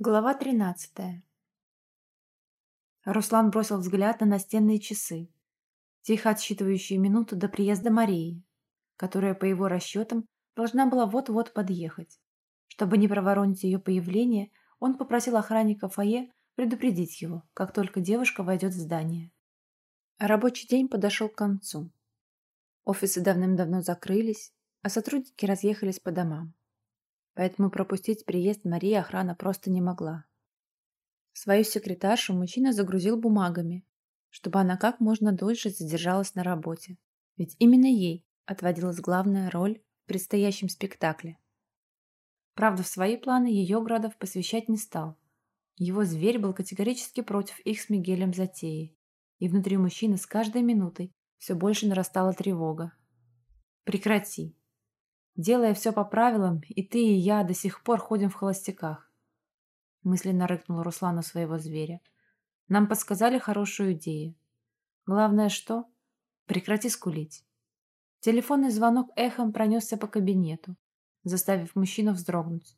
Глава 13. Руслан бросил взгляд на настенные часы, тихо отсчитывающие минуту до приезда Марии, которая, по его расчетам, должна была вот-вот подъехать. Чтобы не проворонить ее появление, он попросил охранника фойе предупредить его, как только девушка войдет в здание. Рабочий день подошел к концу. Офисы давным-давно закрылись, а сотрудники разъехались по домам поэтому пропустить приезд Марии охрана просто не могла. Свою секретаршу мужчина загрузил бумагами, чтобы она как можно дольше задержалась на работе, ведь именно ей отводилась главная роль в предстоящем спектакле. Правда, в свои планы ее Градов посвящать не стал. Его зверь был категорически против их с Мигелем затеи, и внутри мужчины с каждой минутой все больше нарастала тревога. «Прекрати!» Делая все по правилам, и ты, и я до сих пор ходим в холостяках. Мысленно рыкнул Руслану своего зверя. Нам подсказали хорошую идею. Главное что? Прекрати скулить. Телефонный звонок эхом пронесся по кабинету, заставив мужчину вздрогнуть.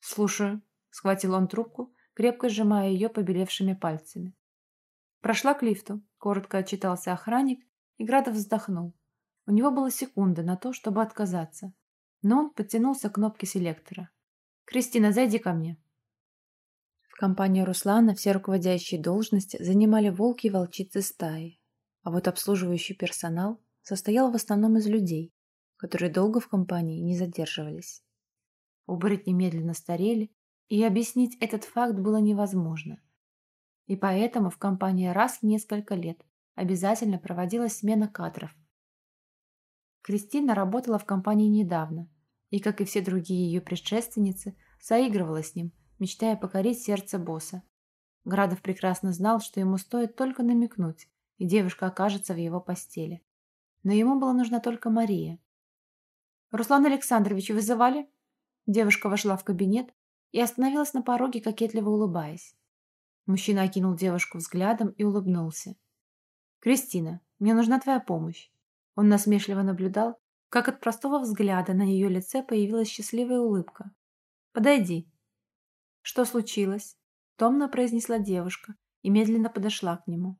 «Слушаю», — схватил он трубку, крепко сжимая ее побелевшими пальцами. Прошла к лифту, коротко отчитался охранник, и Градов вздохнул. У него была секунда на то, чтобы отказаться, но он подтянулся к кнопке селектора. «Кристина, зайди ко мне». В компании Руслана все руководящие должности занимали волки и волчицы стаи, а вот обслуживающий персонал состоял в основном из людей, которые долго в компании не задерживались. Оборотни медленно старели, и объяснить этот факт было невозможно. И поэтому в компании раз в несколько лет обязательно проводилась смена кадров – Кристина работала в компании недавно и, как и все другие ее предшественницы, заигрывала с ним, мечтая покорить сердце босса. Градов прекрасно знал, что ему стоит только намекнуть, и девушка окажется в его постели. Но ему была нужна только Мария. «Руслан Александрович, вызывали?» Девушка вошла в кабинет и остановилась на пороге, кокетливо улыбаясь. Мужчина окинул девушку взглядом и улыбнулся. «Кристина, мне нужна твоя помощь. Он насмешливо наблюдал, как от простого взгляда на ее лице появилась счастливая улыбка. «Подойди». «Что случилось?» – томно произнесла девушка и медленно подошла к нему.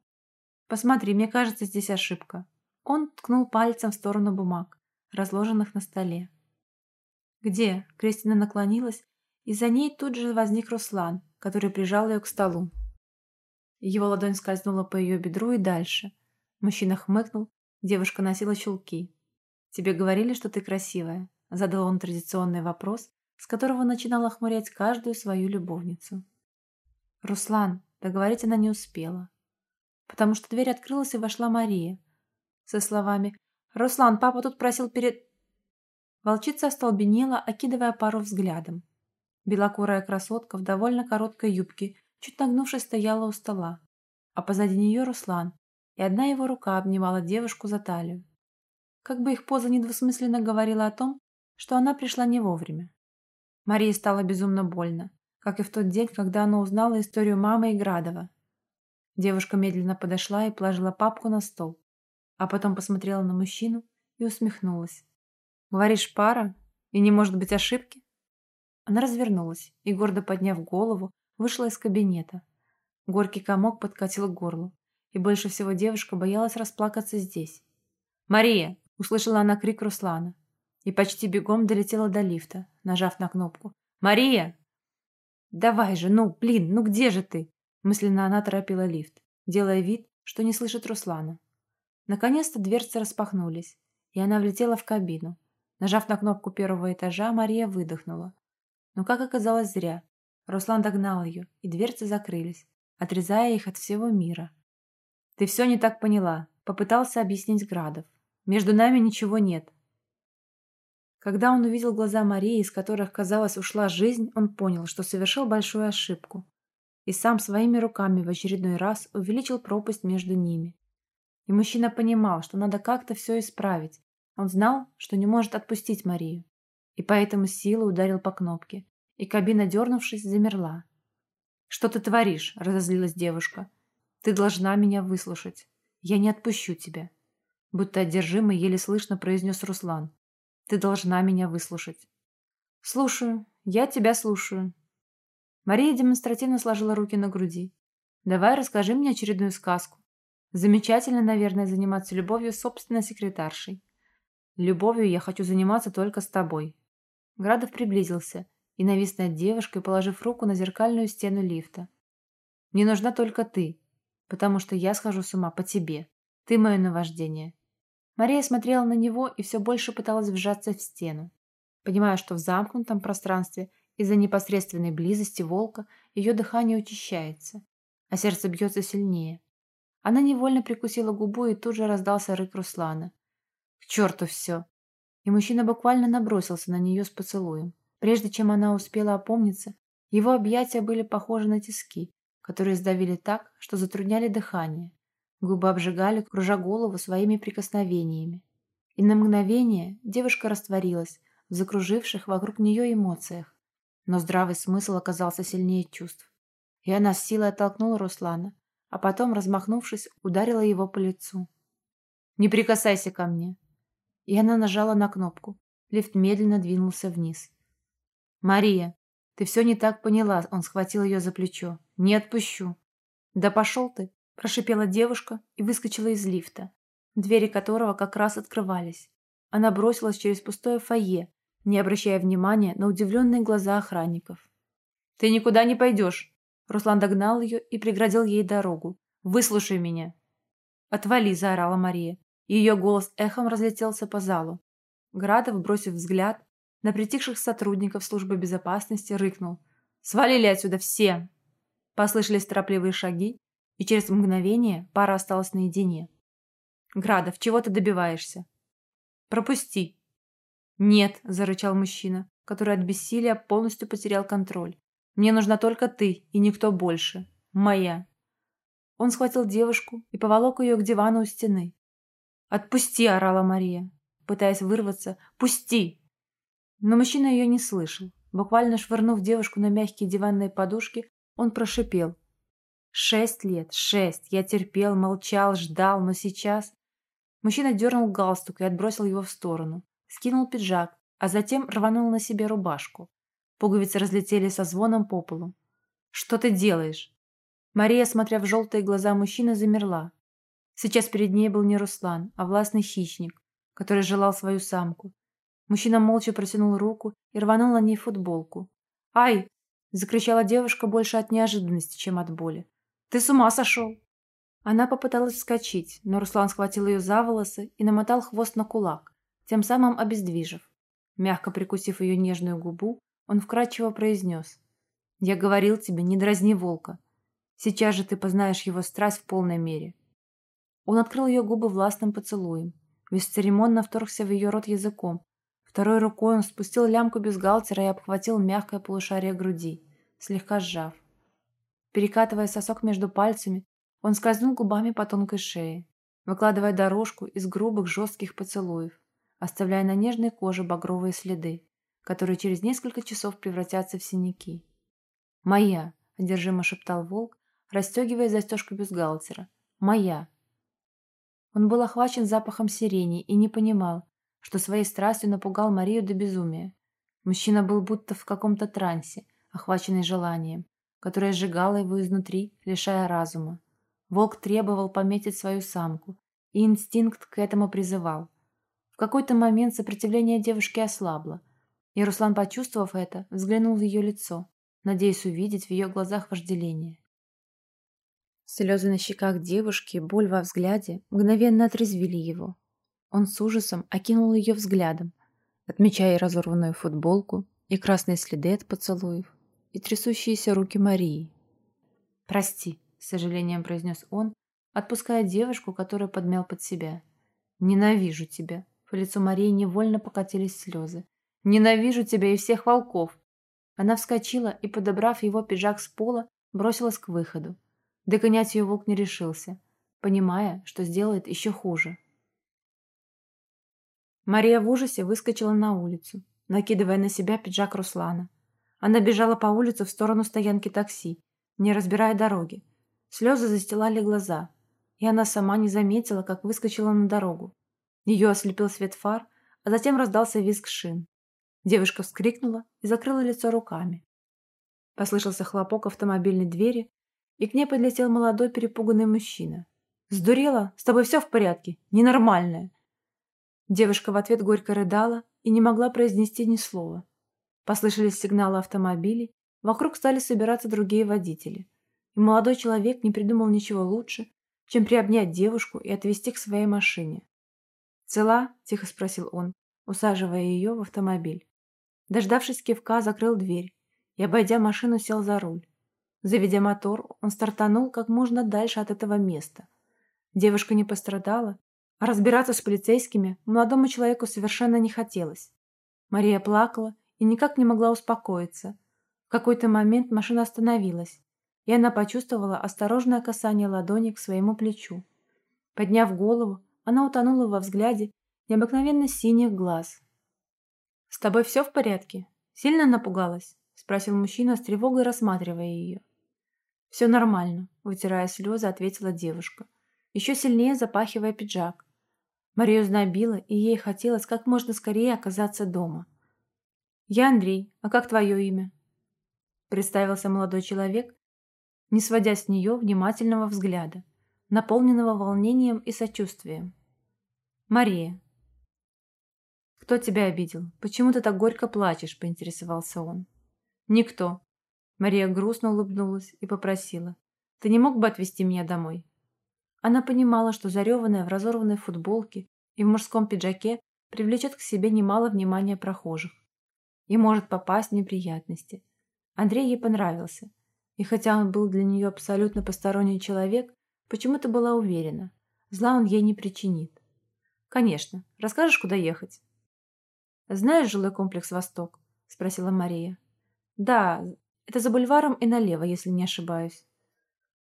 «Посмотри, мне кажется, здесь ошибка». Он ткнул пальцем в сторону бумаг, разложенных на столе. «Где?» – Кристина наклонилась, и за ней тут же возник Руслан, который прижал ее к столу. Его ладонь скользнула по ее бедру и дальше. Мужчина хмыкнул Девушка носила чулки. «Тебе говорили, что ты красивая?» Задал он традиционный вопрос, с которого начинал охмурять каждую свою любовницу. «Руслан», договорить она не успела, потому что дверь открылась и вошла Мария со словами «Руслан, папа тут просил перед...» Волчица остолбенела, окидывая пару взглядом. Белокурая красотка в довольно короткой юбке, чуть нагнувшись, стояла у стола, а позади нее Руслан, и одна его рука обнимала девушку за талию. Как бы их поза недвусмысленно говорила о том, что она пришла не вовремя. Марии стало безумно больно, как и в тот день, когда она узнала историю мамы и Градова. Девушка медленно подошла и положила папку на стол, а потом посмотрела на мужчину и усмехнулась. «Говоришь, пара? И не может быть ошибки?» Она развернулась и, гордо подняв голову, вышла из кабинета. Горький комок подкатил к горлу и больше всего девушка боялась расплакаться здесь. «Мария!» – услышала она крик Руслана и почти бегом долетела до лифта, нажав на кнопку. «Мария!» «Давай же, ну, блин, ну где же ты?» Мысленно она торопила лифт, делая вид, что не слышит Руслана. Наконец-то дверцы распахнулись, и она влетела в кабину. Нажав на кнопку первого этажа, Мария выдохнула. Но, как оказалось, зря. Руслан догнал ее, и дверцы закрылись, отрезая их от всего мира. «Ты все не так поняла», — попытался объяснить Градов. «Между нами ничего нет». Когда он увидел глаза Марии, из которых, казалось, ушла жизнь, он понял, что совершил большую ошибку. И сам своими руками в очередной раз увеличил пропасть между ними. И мужчина понимал, что надо как-то все исправить. Он знал, что не может отпустить Марию. И поэтому силой ударил по кнопке. И кабина, дернувшись, замерла. «Что ты творишь?» – разозлилась девушка. Ты должна меня выслушать. Я не отпущу тебя. Будто одержимый, еле слышно произнес Руслан. Ты должна меня выслушать. Слушаю. Я тебя слушаю. Мария демонстративно сложила руки на груди. «Давай расскажи мне очередную сказку. Замечательно, наверное, заниматься любовью с собственной секретаршей. Любовью я хочу заниматься только с тобой». Градов приблизился и навис над девушкой, положив руку на зеркальную стену лифта. «Мне нужна только ты, потому что я схожу с ума по тебе. Ты мое наваждение». Мария смотрела на него и все больше пыталась вжаться в стену. Понимая, что в замкнутом пространстве из-за непосредственной близости волка ее дыхание учащается, а сердце бьется сильнее. Она невольно прикусила губу, и тут же раздался рык Руслана. «К черту все!» И мужчина буквально набросился на нее с поцелуем. Прежде чем она успела опомниться, его объятия были похожи на тиски, которые сдавили так, что затрудняли дыхание. Губы обжигали, кружа голову своими прикосновениями. И на мгновение девушка растворилась в закруживших вокруг нее эмоциях. Но здравый смысл оказался сильнее чувств. И она с силой оттолкнула Руслана, а потом, размахнувшись, ударила его по лицу. «Не прикасайся ко мне!» И она нажала на кнопку. Лифт медленно двинулся вниз. «Мария, ты все не так поняла», — он схватил ее за плечо. «Не отпущу». «Да пошел ты», — прошипела девушка и выскочила из лифта, двери которого как раз открывались. Она бросилась через пустое фойе, не обращая внимания на удивленные глаза охранников. «Ты никуда не пойдешь!» Руслан догнал ее и преградил ей дорогу. «Выслушай меня!» «Отвали!» – заорала Мария. Ее голос эхом разлетелся по залу. Градов, бросив взгляд на притихших сотрудников службы безопасности, рыкнул. «Свалили отсюда все!» Послышались торопливые шаги, и через мгновение пара осталась наедине. «Градов, чего ты добиваешься?» «Пропусти!» «Нет!» – зарычал мужчина, который от бессилия полностью потерял контроль. «Мне нужна только ты и никто больше. Моя!» Он схватил девушку и поволок ее к дивану у стены. «Отпусти!» – орала Мария, пытаясь вырваться. «Пусти!» Но мужчина ее не слышал. Буквально швырнув девушку на мягкие диванные подушки, он прошипел. «Шесть лет, шесть! Я терпел, молчал, ждал, но сейчас...» Мужчина дернул галстук и отбросил его в сторону. Скинул пиджак, а затем рванул на себе рубашку. Пуговицы разлетели со звоном по полу. «Что ты делаешь?» Мария, смотря в желтые глаза мужчины, замерла. Сейчас перед ней был не Руслан, а властный хищник, который желал свою самку. Мужчина молча протянул руку и рванул на ней футболку. «Ай!» – закричала девушка больше от неожиданности, чем от боли. «Ты с ума сошел!» Она попыталась вскочить, но Руслан схватил ее за волосы и намотал хвост на кулак, тем самым обездвижив. Мягко прикусив ее нежную губу, он вкрадчиво произнес. «Я говорил тебе, не дразни волка. Сейчас же ты познаешь его страсть в полной мере. Он открыл ее губы властным поцелуем, бесцеремонно вторгся в ее рот языком. Второй рукой он спустил лямку бюстгальтера и обхватил мягкое полушарие груди, слегка сжав. Перекатывая сосок между пальцами, он скользнул губами по тонкой шее, выкладывая дорожку из грубых жестких поцелуев, оставляя на нежной коже багровые следы, которые через несколько часов превратятся в синяки. «Моя!» – одержимо шептал волк, расстегивая застежку бюстгальтера. «Моя!» Он был охвачен запахом сирени и не понимал, что своей страстью напугал Марию до безумия. Мужчина был будто в каком-то трансе, охваченный желанием, которое сжигало его изнутри, лишая разума. Волк требовал пометить свою самку, и инстинкт к этому призывал. В какой-то момент сопротивление девушки ослабло, и Руслан, почувствовав это, взглянул в ее лицо, надеясь увидеть в ее глазах вожделение. Слезы на щеках девушки, боль во взгляде мгновенно отрезвили его. Он с ужасом окинул ее взглядом, отмечая разорванную футболку и красные следы от поцелуев, и трясущиеся руки Марии. «Прости», — с сожалением произнес он, отпуская девушку, которая подмял под себя. «Ненавижу тебя». По лицу Марии невольно покатились слезы. «Ненавижу тебя и всех волков!» Она вскочила и, подобрав его пиджак с пола, бросилась к выходу. Догонять ее волк не решился, понимая, что сделает еще хуже. Мария в ужасе выскочила на улицу, накидывая на себя пиджак Руслана. Она бежала по улице в сторону стоянки такси, не разбирая дороги. Слезы застилали глаза, и она сама не заметила, как выскочила на дорогу. Ее ослепил свет фар, а затем раздался визг шин. Девушка вскрикнула и закрыла лицо руками. Послышался хлопок автомобильной двери, и к ней подлетел молодой перепуганный мужчина. «Сдурела? С тобой все в порядке? Ненормальная!» Девушка в ответ горько рыдала и не могла произнести ни слова. Послышались сигналы автомобилей, вокруг стали собираться другие водители. И молодой человек не придумал ничего лучше, чем приобнять девушку и отвезти к своей машине. «Цела?» – тихо спросил он, усаживая ее в автомобиль. Дождавшись кивка, закрыл дверь и, обойдя машину, сел за руль. Заведя мотор, он стартанул как можно дальше от этого места. Девушка не пострадала, а разбираться с полицейскими молодому человеку совершенно не хотелось. Мария плакала и никак не могла успокоиться. В какой-то момент машина остановилась, и она почувствовала осторожное касание ладони к своему плечу. Подняв голову, она утонула во взгляде необыкновенно синих глаз. «С тобой все в порядке? Сильно напугалась?» – спросил мужчина с тревогой, рассматривая ее. «Все нормально», – вытирая слезы, ответила девушка, еще сильнее запахивая пиджак. Марию знобила, и ей хотелось как можно скорее оказаться дома. «Я Андрей, а как твое имя?» Представился молодой человек, не сводя с нее внимательного взгляда, наполненного волнением и сочувствием. «Мария». «Кто тебя обидел? Почему ты так горько плачешь?» – поинтересовался он. «Никто», Мария грустно улыбнулась и попросила. «Ты не мог бы отвезти меня домой?» Она понимала, что зареванная в разорванной футболке и в мужском пиджаке привлечет к себе немало внимания прохожих и может попасть в неприятности. Андрей ей понравился, и хотя он был для нее абсолютно посторонний человек, почему-то была уверена, зла он ей не причинит. «Конечно. Расскажешь, куда ехать?» «Знаешь жилой комплекс «Восток»?» – спросила Мария. «Да, это за бульваром и налево, если не ошибаюсь.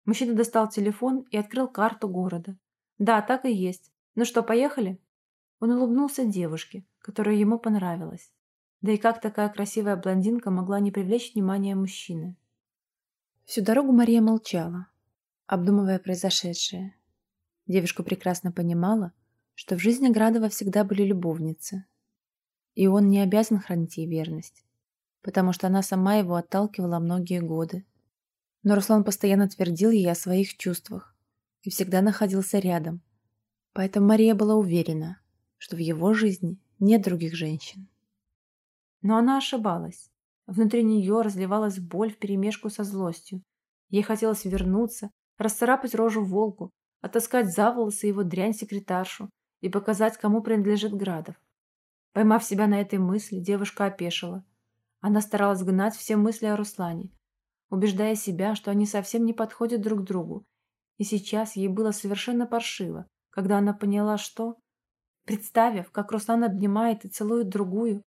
Мужчина достал телефон и открыл карту города. Да, так и есть. Ну что, поехали? Он улыбнулся девушке, которая ему понравилась. Да и как такая красивая блондинка могла не привлечь внимания мужчины? Всю дорогу Мария молчала, обдумывая произошедшее. Девушка прекрасно понимала, что в жизни Градова всегда были любовницы, и он не обязан хранить ей верность потому что она сама его отталкивала многие годы. Но Руслан постоянно твердил ей о своих чувствах и всегда находился рядом. Поэтому Мария была уверена, что в его жизни нет других женщин. Но она ошибалась. Внутри нее разливалась боль вперемешку со злостью. Ей хотелось вернуться, расцарапать рожу волку, отаскать за волосы его дрянь-секретаршу и показать, кому принадлежит Градов. Поймав себя на этой мысли, девушка опешила – она старалась гнать все мысли о Руслане, убеждая себя, что они совсем не подходят друг другу. И сейчас ей было совершенно паршиво, когда она поняла, что... Представив, как Руслан обнимает и целует другую,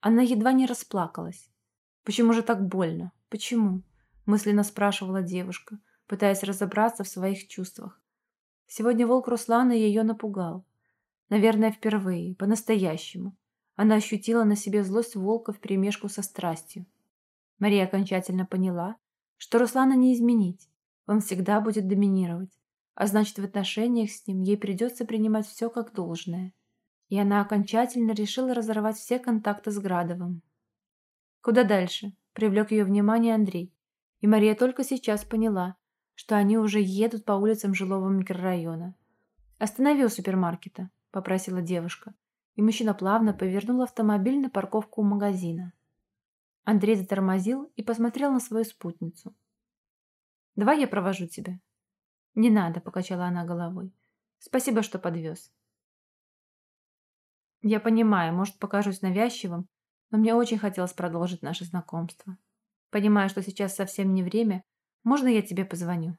она едва не расплакалась. «Почему же так больно? Почему?» – мысленно спрашивала девушка, пытаясь разобраться в своих чувствах. Сегодня волк Руслана ее напугал. Наверное, впервые, по-настоящему. Она ощутила на себе злость волка вперемешку со страстью. Мария окончательно поняла, что Руслана не изменить. Он всегда будет доминировать. А значит, в отношениях с ним ей придется принимать все как должное. И она окончательно решила разорвать все контакты с Градовым. Куда дальше? Привлек ее внимание Андрей. И Мария только сейчас поняла, что они уже едут по улицам жилого микрорайона. «Останови у супермаркета», — попросила девушка и мужчина плавно повернул автомобиль на парковку у магазина. Андрей затормозил и посмотрел на свою спутницу. «Давай я провожу тебя». «Не надо», — покачала она головой. «Спасибо, что подвез». «Я понимаю, может, покажусь навязчивым, но мне очень хотелось продолжить наше знакомство. Понимаю, что сейчас совсем не время, можно я тебе позвоню?»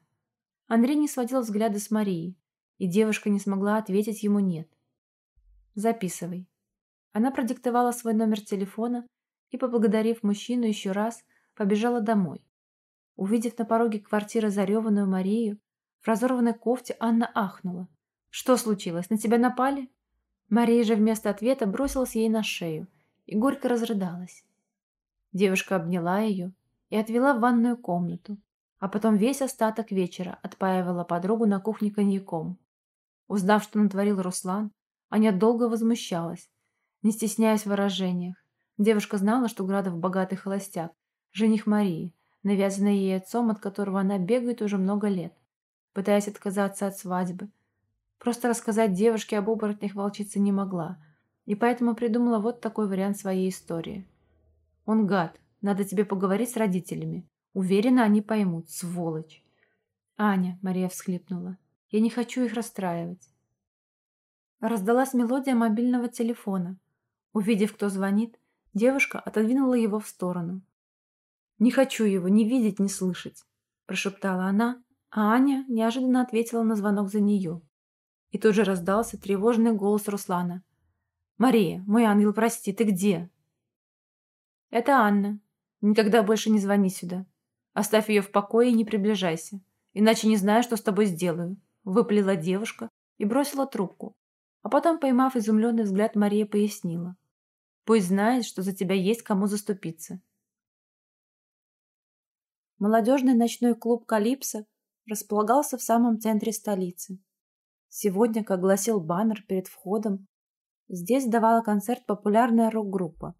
Андрей не сводил взгляда с Марии, и девушка не смогла ответить ему «нет». Записывай. Она продиктовала свой номер телефона и, поблагодарив мужчину еще раз, побежала домой. Увидев на пороге квартиры зареванную Марию, в разорванной кофте Анна ахнула. «Что случилось? На тебя напали?» Мария же вместо ответа бросилась ей на шею и горько разрыдалась. Девушка обняла ее и отвела в ванную комнату, а потом весь остаток вечера отпаивала подругу на кухне коньяком. Узнав, что натворил Руслан, Аня долго возмущалась, не стесняясь в выражениях. Девушка знала, что Градов богатый холостяк, жених Марии, навязанное ей отцом, от которого она бегает уже много лет, пытаясь отказаться от свадьбы. Просто рассказать девушке об оборотнях волчица не могла, и поэтому придумала вот такой вариант своей истории. «Он гад, надо тебе поговорить с родителями. Уверена, они поймут, сволочь». «Аня», — Мария всхлипнула, — «я не хочу их расстраивать». Раздалась мелодия мобильного телефона. Увидев, кто звонит, девушка отодвинула его в сторону. «Не хочу его ни видеть, ни слышать», – прошептала она, а Аня неожиданно ответила на звонок за нее. И тут же раздался тревожный голос Руслана. «Мария, мой ангел, прости, ты где?» «Это Анна. Никогда больше не звони сюда. Оставь ее в покое и не приближайся, иначе не знаю, что с тобой сделаю», – выплела девушка и бросила трубку. А потом, поймав изумленный взгляд, Мария пояснила. «Пусть знает, что за тебя есть кому заступиться. Молодежный ночной клуб «Калипсо» располагался в самом центре столицы. Сегодня, как гласил баннер перед входом, здесь давала концерт популярная рок-группа.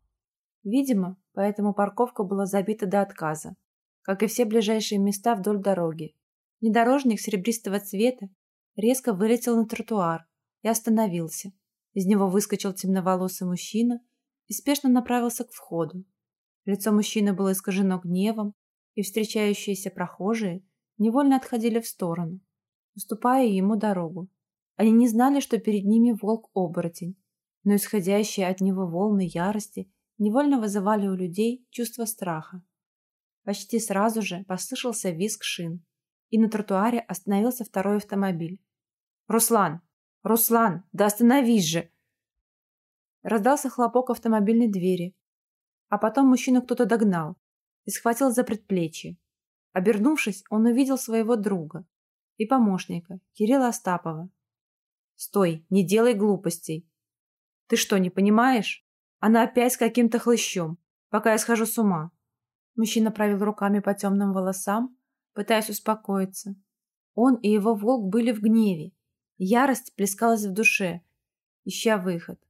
Видимо, поэтому парковка была забита до отказа, как и все ближайшие места вдоль дороги. Внедорожник серебристого цвета резко вылетел на тротуар и остановился. Из него выскочил темноволосый мужчина и спешно направился к входу. Лицо мужчины было искажено гневом, и встречающиеся прохожие невольно отходили в сторону, уступая ему дорогу. Они не знали, что перед ними волк-оборотень, но исходящие от него волны ярости невольно вызывали у людей чувство страха. Почти сразу же послышался визг шин, и на тротуаре остановился второй автомобиль. «Руслан! Руслан! Да остановись же!» Раздался хлопок автомобильной двери, а потом мужчину кто-то догнал, и схватил за предплечье. Обернувшись, он увидел своего друга и помощника, Кирилла Остапова. «Стой, не делай глупостей!» «Ты что, не понимаешь? Она опять с каким-то хлыщом, пока я схожу с ума!» Мужчина провел руками по темным волосам, пытаясь успокоиться. Он и его волк были в гневе. Ярость плескалась в душе, ища выход.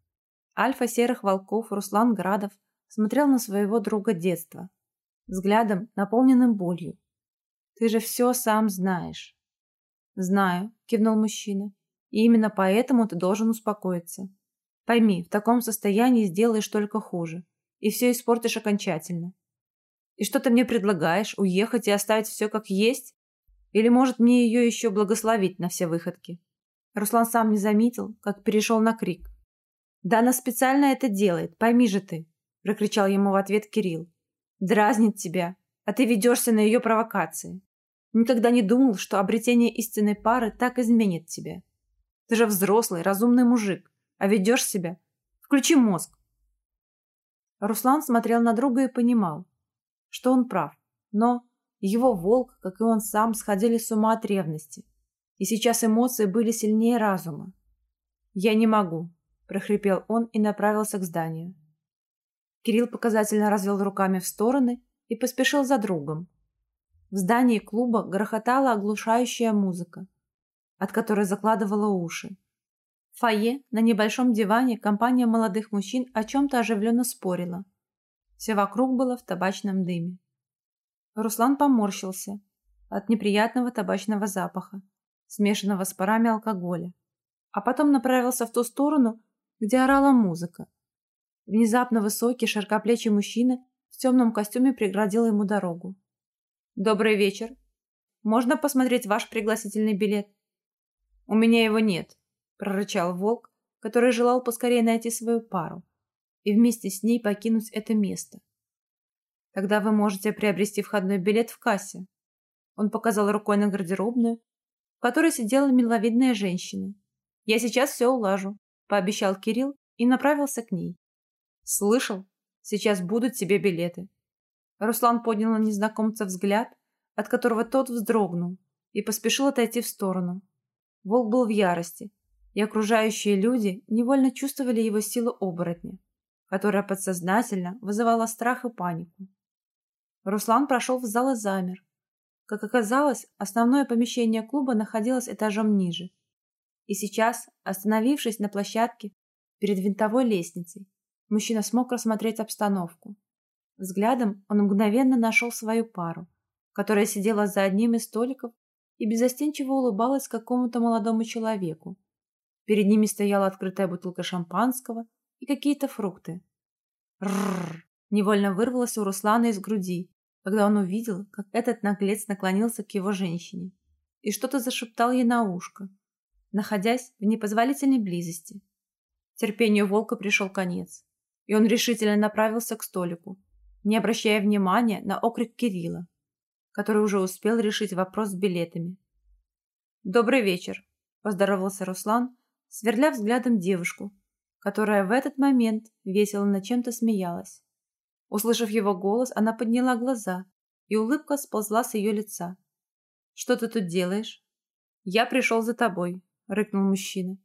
Альфа серых волков Руслан Градов смотрел на своего друга детства, взглядом, наполненным болью. «Ты же все сам знаешь». «Знаю», — кивнул мужчина. «И именно поэтому ты должен успокоиться. Пойми, в таком состоянии сделаешь только хуже. И все испортишь окончательно. И что ты мне предлагаешь? Уехать и оставить все как есть? Или, может, мне ее еще благословить на все выходки?» Руслан сам не заметил, как перешел на крик. «Да она специально это делает, пойми же ты!» – прокричал ему в ответ Кирилл. Дразнит тебя, а ты ведешься на ее провокации. Никогда не думал, что обретение истинной пары так изменит тебя. Ты же взрослый, разумный мужик, а ведешь себя. Включи мозг. Руслан смотрел на друга и понимал, что он прав, но его волк, как и он сам, сходили с ума от ревности, и сейчас эмоции были сильнее разума. «Я не могу», – прохрипел он и направился к зданию. Кирилл показательно развел руками в стороны и поспешил за другом. В здании клуба грохотала оглушающая музыка, от которой закладывала уши. В фойе на небольшом диване компания молодых мужчин о чем-то оживленно спорила. Все вокруг было в табачном дыме. Руслан поморщился от неприятного табачного запаха, смешанного с парами алкоголя, а потом направился в ту сторону, где орала музыка. Внезапно высокий, широкоплечий мужчина в темном костюме преградил ему дорогу. «Добрый вечер. Можно посмотреть ваш пригласительный билет?» «У меня его нет», – прорычал волк, который желал поскорее найти свою пару и вместе с ней покинуть это место. «Тогда вы можете приобрести входной билет в кассе». Он показал рукой на гардеробную, в которой сидела миловидная женщина. «Я сейчас все улажу», – пообещал Кирилл и направился к ней. «Слышал? Сейчас будут тебе билеты». Руслан поднял на незнакомца взгляд, от которого тот вздрогнул, и поспешил отойти в сторону. Волк был в ярости, и окружающие люди невольно чувствовали его силу оборотня, которая подсознательно вызывала страх и панику. Руслан прошел в зал и замер. Как оказалось, основное помещение клуба находилось этажом ниже. И сейчас, остановившись на площадке перед винтовой лестницей, Мужчина смог рассмотреть обстановку. Взглядом он мгновенно нашел свою пару, которая сидела за одним из столиков и безостенчиво улыбалась какому-то молодому человеку. Перед ними стояла открытая бутылка шампанского и какие-то фрукты. Рррр! Невольно вырвалось у Руслана из груди, когда он увидел, как этот наглец наклонился к его женщине и что-то зашептал ей на ушко, находясь в непозволительной близости. Терпению волка пришел конец, и он решительно направился к столику, не обращая внимания на окрик Кирилла, который уже успел решить вопрос с билетами. «Добрый вечер», – поздоровался Руслан, сверля взглядом девушку, которая в этот момент весело над чем-то смеялась. Услышав его голос, она подняла глаза, и улыбка сползла с ее лица. «Что ты тут делаешь?» «Я пришел за тобой», — рыкнул мужчина.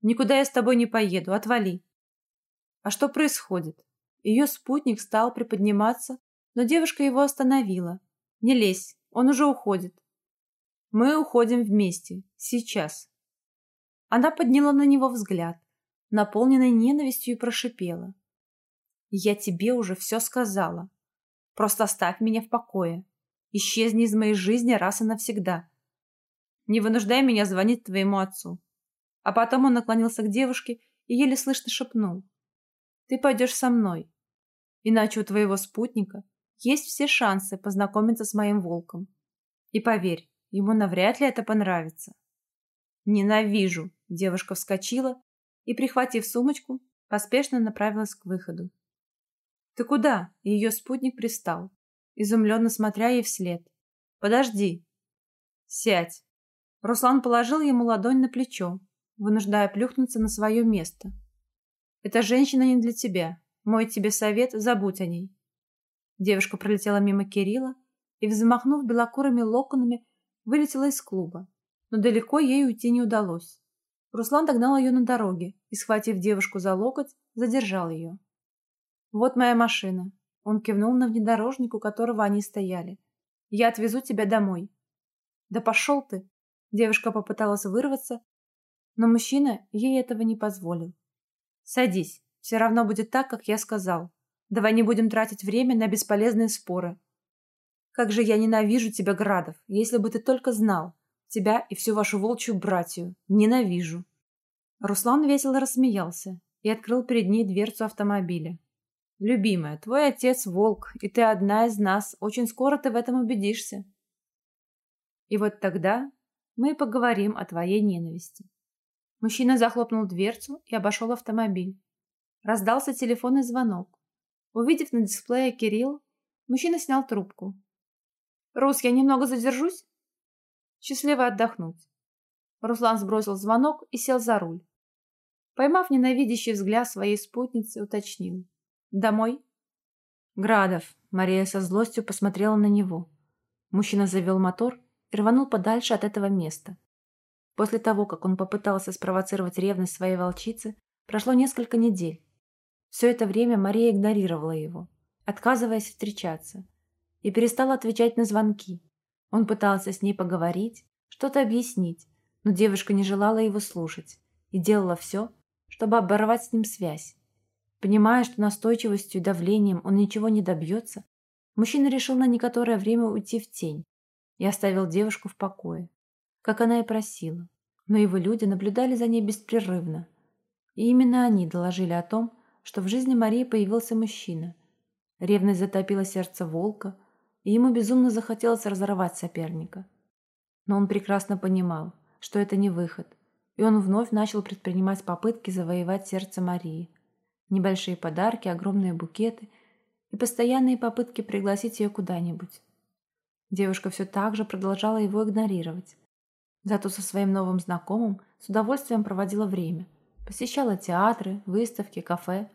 «Никуда я с тобой не поеду, отвали». «А что происходит?» Ее спутник стал приподниматься, но девушка его остановила. «Не лезь, он уже уходит». «Мы уходим вместе, сейчас». Она подняла на него взгляд, наполненный ненавистью, и прошипела. Я тебе уже все сказала. Просто оставь меня в покое. Исчезни из моей жизни раз и навсегда. Не вынуждай меня звонить твоему отцу. А потом он наклонился к девушке и еле слышно шепнул. Ты пойдешь со мной. Иначе у твоего спутника есть все шансы познакомиться с моим волком. И поверь, ему навряд ли это понравится. Ненавижу. Девушка вскочила и, прихватив сумочку, поспешно направилась к выходу. «Ты куда?» Ее спутник пристал, изумленно смотря ей вслед. «Подожди!» «Сядь!» Руслан положил ему ладонь на плечо, вынуждая плюхнуться на свое место. «Эта женщина не для тебя. Мой тебе совет – забудь о ней». Девушка пролетела мимо Кирилла и, взмахнув белокурыми локонами, вылетела из клуба, но далеко ей уйти не удалось. Руслан догнал ее на дороге и, схватив девушку за локоть, задержал ее. «Вот моя машина». Он кивнул на внедорожник, у которого они стояли. «Я отвезу тебя домой». «Да пошел ты!» Девушка попыталась вырваться, но мужчина ей этого не позволил. «Садись. Все равно будет так, как я сказал. Давай не будем тратить время на бесполезные споры. Как же я ненавижу тебя, Градов, если бы ты только знал. Тебя и всю вашу волчью братью. Ненавижу». Руслан весело рассмеялся и открыл перед ней дверцу автомобиля. «Любимая, твой отец волк, и ты одна из нас. Очень скоро ты в этом убедишься». И вот тогда мы поговорим о твоей ненависти. Мужчина захлопнул дверцу и обошел автомобиль. Раздался телефонный звонок. Увидев на дисплее Кирилл, мужчина снял трубку. «Рус, я немного задержусь?» «Счастливо отдохнуть». Руслан сбросил звонок и сел за руль. Поймав ненавидящий взгляд своей спутницы, уточнил. Домой? Градов. Мария со злостью посмотрела на него. Мужчина завел мотор и рванул подальше от этого места. После того, как он попытался спровоцировать ревность своей волчицы, прошло несколько недель. Все это время Мария игнорировала его, отказываясь встречаться, и перестала отвечать на звонки. Он пытался с ней поговорить, что-то объяснить, но девушка не желала его слушать и делала все, чтобы оборвать с ним связь. Понимая, что настойчивостью и давлением он ничего не добьется, мужчина решил на некоторое время уйти в тень и оставил девушку в покое, как она и просила. Но его люди наблюдали за ней беспрерывно. И именно они доложили о том, что в жизни Марии появился мужчина. Ревность затопила сердце волка, и ему безумно захотелось разорвать соперника. Но он прекрасно понимал, что это не выход, и он вновь начал предпринимать попытки завоевать сердце Марии – небольшие подарки, огромные букеты и постоянные попытки пригласить ее куда-нибудь. Девушка все так же продолжала его игнорировать. Зато со своим новым знакомым с удовольствием проводила время. Посещала театры, выставки, кафе.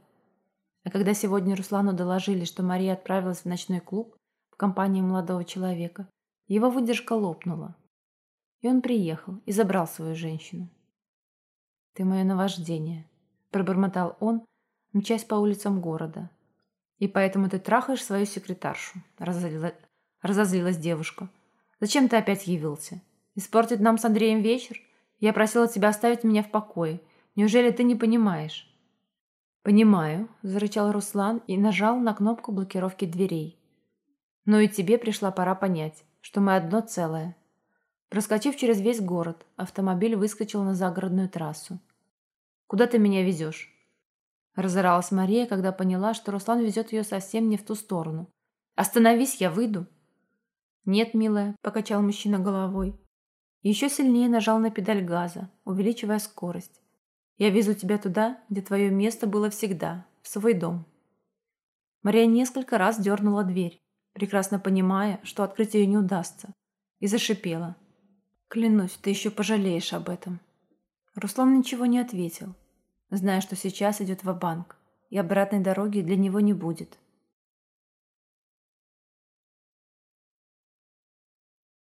А когда сегодня Руслану доложили, что Мария отправилась в ночной клуб в компании молодого человека, его выдержка лопнула. И он приехал и забрал свою женщину. «Ты мое наваждение», – пробормотал он, мчась по улицам города. «И поэтому ты трахаешь свою секретаршу», — разозлила... разозлилась девушка. «Зачем ты опять явился? Испортить нам с Андреем вечер? Я просила тебя оставить меня в покое. Неужели ты не понимаешь?» «Понимаю», — зарычал Руслан и нажал на кнопку блокировки дверей. «Но и тебе пришла пора понять. что мы одно целое. Проскочив через весь город, автомобиль выскочил на загородную трассу. «Куда ты меня везешь?» Разоралась Мария, когда поняла, что Руслан везет ее совсем не в ту сторону. «Остановись, я выйду!» «Нет, милая», — покачал мужчина головой. Еще сильнее нажал на педаль газа, увеличивая скорость. «Я везу тебя туда, где твое место было всегда, в свой дом». Мария несколько раз дернула дверь, прекрасно понимая, что открыть ее не удастся, и зашипела. «Клянусь, ты еще пожалеешь об этом». Руслан ничего не ответил, зная, что сейчас идет в банк и обратной дороги для него не будет.